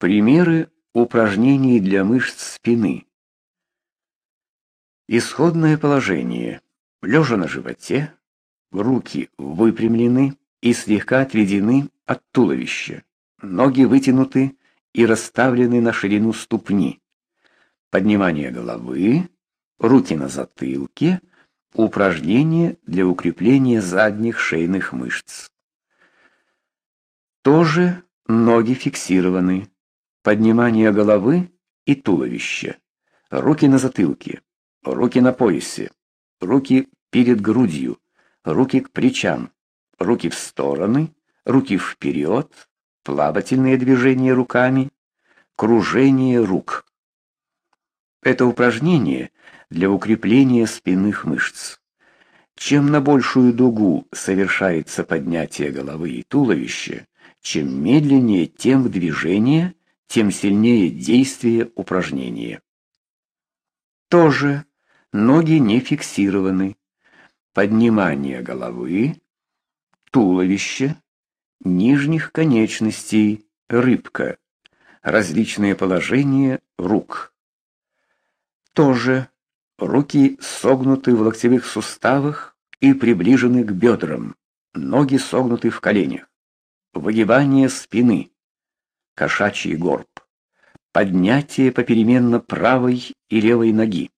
Примеры упражнений для мышц спины. Исходное положение. Лежа на животе, руки выпрямлены и слегка отведены от туловища. Ноги вытянуты и расставлены на ширину ступни. Поднимание головы, руки на затылке, упражнение для укрепления задних шейных мышц. Тоже ноги фиксированы, поднимание головы и туловища, руки на затылке, руки на поясе, руки перед грудью, руки к плечам, руки в стороны, руки вперед, плавательные движения руками, кружение рук. Это упражнение для укрепления спинных мышц. Чем на большую дугу совершается поднятие головы и туловища, чем медленнее темп движения, тем сильнее действие упражнения. Тоже ноги не фиксированы. Поднимание головы, туловища, нижних конечностей, рыбка, различные положения рук. Тоже руки согнуты в локтевых суставах и приближены к бедрам, ноги согнуты в коленях. Выгибание спины кошачий горб, поднятие попеременно правой и левой ноги.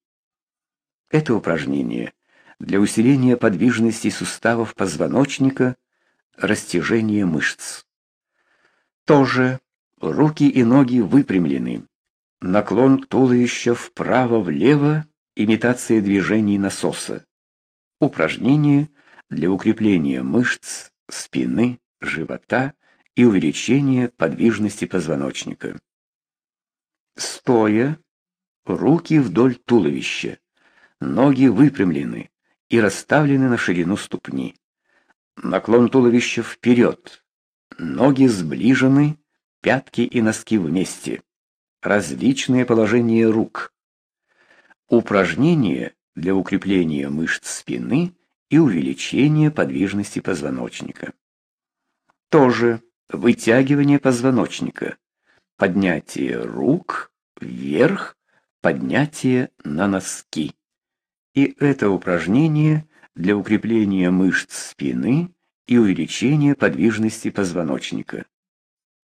Это упражнение для усиления подвижности суставов позвоночника, растяжения мышц. Тоже руки и ноги выпрямлены. Наклон туловища вправо-влево, имитация движений насоса. Упражнение для укрепления мышц спины, живота и увеличение подвижности позвоночника. Стоя, руки вдоль туловища, ноги выпрямлены и расставлены на ширину ступни. Наклон туловища вперед, ноги сближены, пятки и носки вместе. Различные положения рук. Упражнения для укрепления мышц спины и увеличения подвижности позвоночника. Тоже вытягивание позвоночника, поднятие рук вверх, поднятие на носки. И это упражнение для укрепления мышц спины и увеличения подвижности позвоночника.